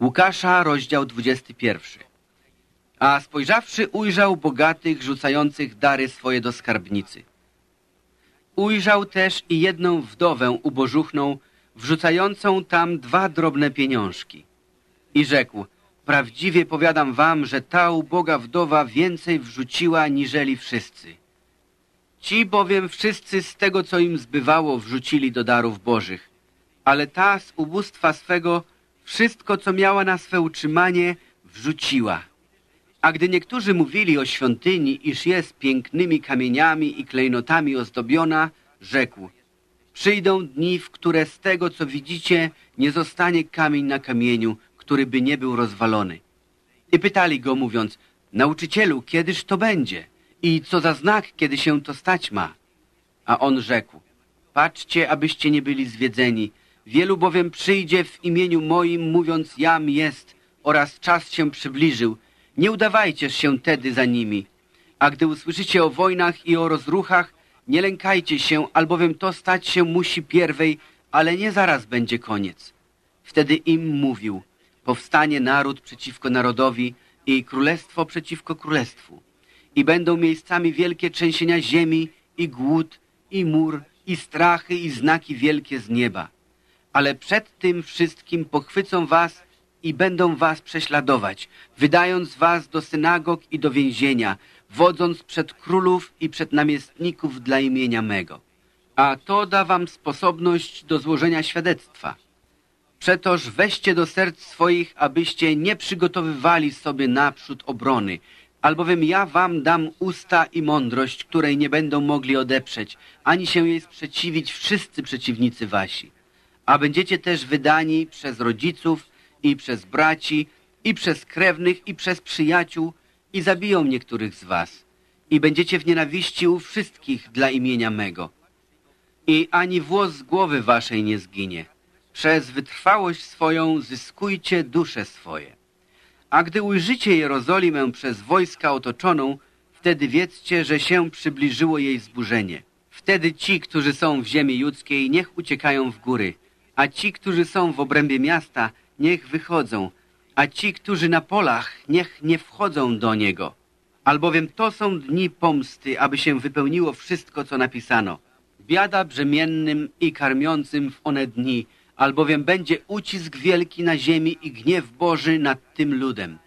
Łukasza, rozdział 21. A spojrzawszy, ujrzał bogatych, rzucających dary swoje do skarbnicy. Ujrzał też i jedną wdowę ubożuchną, wrzucającą tam dwa drobne pieniążki. I rzekł, prawdziwie powiadam wam, że ta uboga wdowa więcej wrzuciła niżeli wszyscy. Ci bowiem wszyscy z tego, co im zbywało, wrzucili do darów bożych, ale ta z ubóstwa swego wszystko, co miała na swe utrzymanie, wrzuciła. A gdy niektórzy mówili o świątyni, iż jest pięknymi kamieniami i klejnotami ozdobiona, rzekł, przyjdą dni, w które z tego, co widzicie, nie zostanie kamień na kamieniu, który by nie był rozwalony. I pytali go, mówiąc, nauczycielu, kiedyż to będzie? I co za znak, kiedy się to stać ma? A on rzekł, patrzcie, abyście nie byli zwiedzeni, Wielu bowiem przyjdzie w imieniu moim, mówiąc jam jest oraz czas się przybliżył. Nie udawajcie się tedy za nimi. A gdy usłyszycie o wojnach i o rozruchach, nie lękajcie się, albowiem to stać się musi pierwej, ale nie zaraz będzie koniec. Wtedy im mówił, powstanie naród przeciwko narodowi i królestwo przeciwko królestwu. I będą miejscami wielkie trzęsienia ziemi i głód, i mur, i strachy, i znaki wielkie z nieba ale przed tym wszystkim pochwycą was i będą was prześladować, wydając was do synagog i do więzienia, wodząc przed królów i przed namiestników dla imienia mego. A to da wam sposobność do złożenia świadectwa. Przetoż weźcie do serc swoich, abyście nie przygotowywali sobie naprzód obrony, albowiem ja wam dam usta i mądrość, której nie będą mogli odeprzeć, ani się jej sprzeciwić wszyscy przeciwnicy wasi a będziecie też wydani przez rodziców i przez braci i przez krewnych i przez przyjaciół i zabiją niektórych z was i będziecie w nienawiści u wszystkich dla imienia mego. I ani włos z głowy waszej nie zginie. Przez wytrwałość swoją zyskujcie dusze swoje. A gdy ujrzycie Jerozolimę przez wojska otoczoną, wtedy wiedzcie, że się przybliżyło jej zburzenie. Wtedy ci, którzy są w ziemi judzkiej, niech uciekają w góry – a ci, którzy są w obrębie miasta, niech wychodzą, a ci, którzy na polach, niech nie wchodzą do niego. Albowiem to są dni pomsty, aby się wypełniło wszystko, co napisano. Biada brzemiennym i karmiącym w one dni, albowiem będzie ucisk wielki na ziemi i gniew Boży nad tym ludem.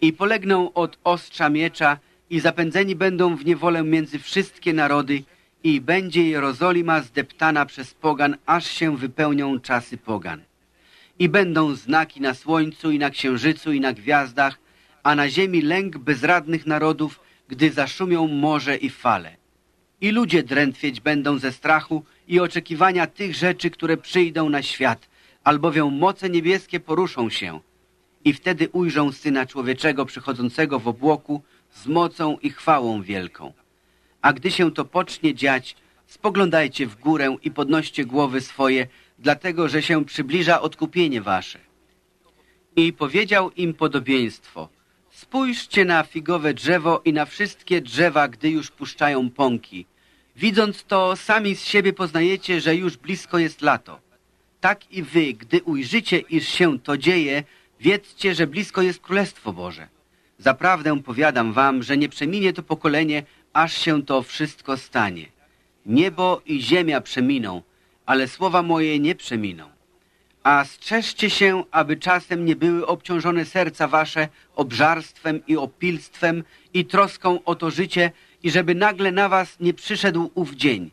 I polegną od ostrza miecza i zapędzeni będą w niewolę między wszystkie narody, i będzie Jerozolima zdeptana przez pogan, aż się wypełnią czasy pogan. I będą znaki na słońcu i na księżycu i na gwiazdach, a na ziemi lęk bezradnych narodów, gdy zaszumią morze i fale. I ludzie drętwieć będą ze strachu i oczekiwania tych rzeczy, które przyjdą na świat, albowiem moce niebieskie poruszą się. I wtedy ujrzą Syna Człowieczego przychodzącego w obłoku z mocą i chwałą wielką. A gdy się to pocznie dziać, spoglądajcie w górę i podnoście głowy swoje, dlatego że się przybliża odkupienie wasze. I powiedział im podobieństwo. Spójrzcie na figowe drzewo i na wszystkie drzewa, gdy już puszczają pąki. Widząc to, sami z siebie poznajecie, że już blisko jest lato. Tak i wy, gdy ujrzycie, iż się to dzieje, wiedzcie, że blisko jest Królestwo Boże. Zaprawdę powiadam wam, że nie przeminie to pokolenie, aż się to wszystko stanie. Niebo i ziemia przeminą, ale słowa moje nie przeminą. A strzeżcie się, aby czasem nie były obciążone serca wasze obżarstwem i opilstwem i troską o to życie i żeby nagle na was nie przyszedł ów dzień.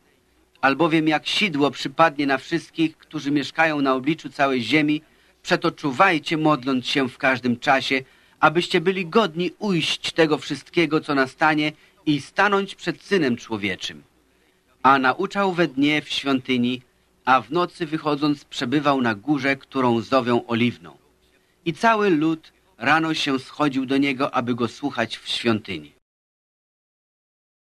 Albowiem jak sidło przypadnie na wszystkich, którzy mieszkają na obliczu całej ziemi, przeto czuwajcie, modląc się w każdym czasie, abyście byli godni ujść tego wszystkiego, co nastanie i stanąć przed Synem Człowieczym. A nauczał we dnie w świątyni, a w nocy wychodząc przebywał na górze, którą zowią Oliwną. I cały lud rano się schodził do niego, aby go słuchać w świątyni.